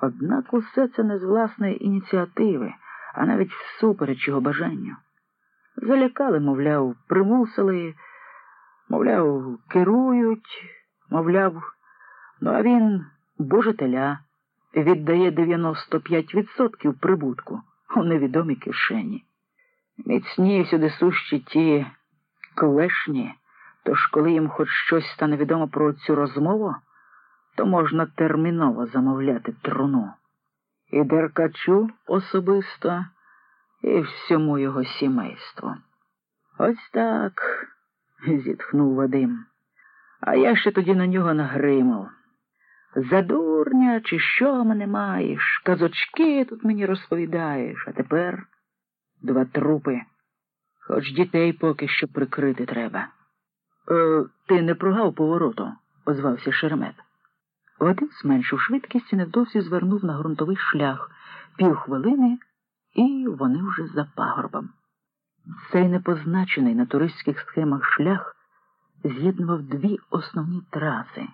Однак усе це не з власної ініціативи, а навіть всупереч його бажанню. Залякали, мовляв, примусили, мовляв, керують, мовляв, ну а він божителя віддає 95% прибутку у невідомій кишені. Міцні всюди сущі ті клешні, тож коли їм хоч щось стане відомо про цю розмову, то можна терміново замовляти труну. І Деркачу особисто, і всьому його сімейству. Ось так, зітхнув Вадим. А я ще тоді на нього нагримав. За дурня, чи що мене маєш? Казочки тут мені розповідаєш, а тепер два трупи. Хоч дітей поки що прикрити треба. Е, Ти не прогав повороту, озвався Шеремет. Вадим зменшив швидкість і невдовзі звернув на ґрунтовий шлях півхвилини, і вони вже за пагорбом. Цей непозначений на туристських схемах шлях з'єднував дві основні траси,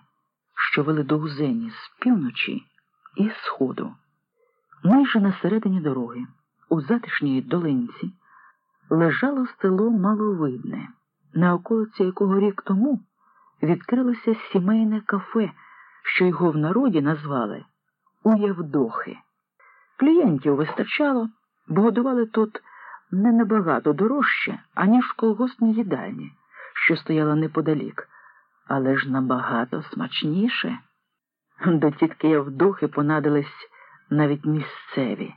що вели до Узені з півночі і сходу. Майже на середині дороги, у затишній долинці, лежало село маловидне, на околиці якого рік тому відкрилося сімейне кафе, що його в народі назвали Уявдохи. Клієнтів вистачало, бо годували тут не набагато дорожче, аніж в колгоспній їдальні, що стояла неподалік, але ж набагато смачніше. До тітки Явдохи понадились навіть місцеві.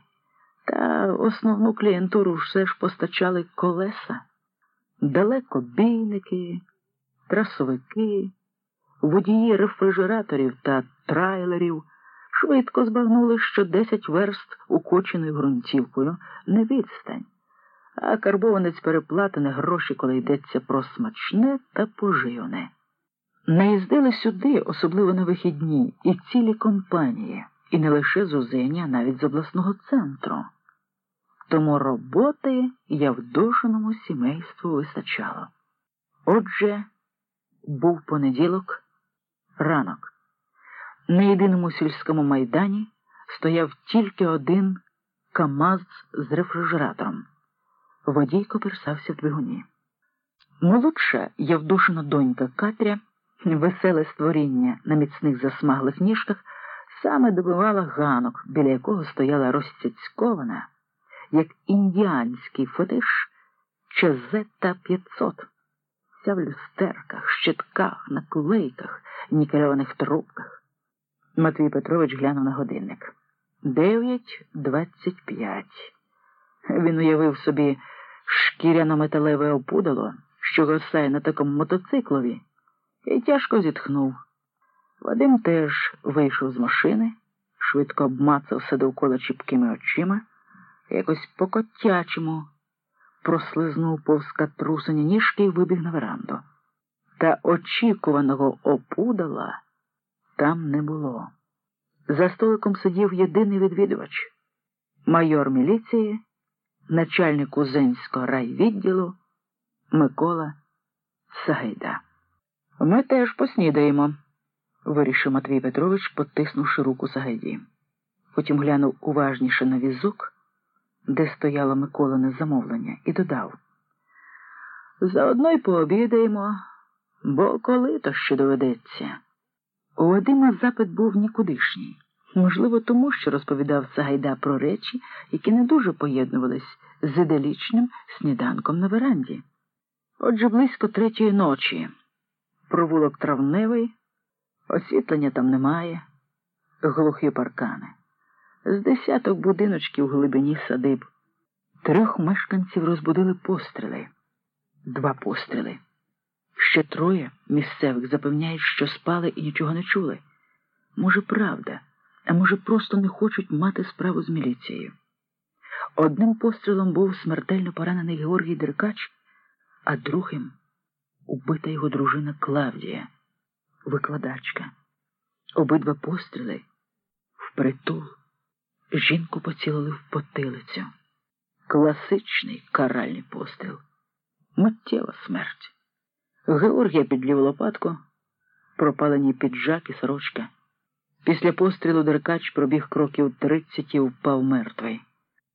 Та основну клієнтуру все ж постачали колеса, далекобійники, трасовики, водії рефрижераторів та трайлерів швидко збагнули, що 10 верст укоченою ґрунтівкою не відстань, а карбованець переплатене гроші, коли йдеться про смачне та поживне. Наїздили сюди, особливо на вихідні, і цілі компанії, і не лише з Узені, навіть з обласного центру. Тому роботи явдошеному сімейству вистачало. Отже, був понеділок, ранок. На єдиному сільському майдані стояв тільки один Камаз з рефрижератором. Водій коперсався в двигуні. Молодша Явдушина донька Катря, веселе створіння на міцних засмаглих ніжках, саме добивала ганок, біля якого стояла розцяцькована, як індіанський фетиш Чезета 500. В люстерках, щитках, наклейках, нікельованих трубках. Матвій Петрович глянув на годинник. Дев'ять двадцять п'ять. Він уявив собі шкіряно-металеве опудало, що гасає на такому мотоциклові, і тяжко зітхнув. Вадим теж вийшов з машини, швидко обмацав довкола чіпкими очима, якось по котячому прослизнув повз катрусані ніжки і вибіг на веранду. Та очікуваного опудала там не було. За столиком сидів єдиний відвідувач майор міліції, начальник Узенського райвідділу Микола Сагайда. Ми теж поснідаємо, вирішив Матвій Петрович, потиснувши руку Сагайді. Потім глянув уважніше на візок, де стояло Миколине замовлення, і додав. Заодно й пообідаємо, бо коли то ще доведеться. У Вадима запит був нікудишній. Можливо, тому що розповідав Сагайда про речі, які не дуже поєднувались з іделічним сніданком на веранді. Отже, близько третьої ночі провулок травневий, освітлення там немає, глухі паркани. З десяток будиночків в глибині садиб. Трьох мешканців розбудили постріли, два постріли. Ще троє місцевих запевняють, що спали і нічого не чули. Може, правда, а може, просто не хочуть мати справу з міліцією. Одним пострілом був смертельно поранений Георгій Деркач, а другим убита його дружина Клавдія, викладачка. Обидва постріли впритул. Жінку поцілили в потилицю. Класичний каральний постріл. Миттєва смерть. Георгія підлів лопатку, пропалені піджак і сорочка. Після пострілу Деркач пробіг кроків тридцять і впав мертвий.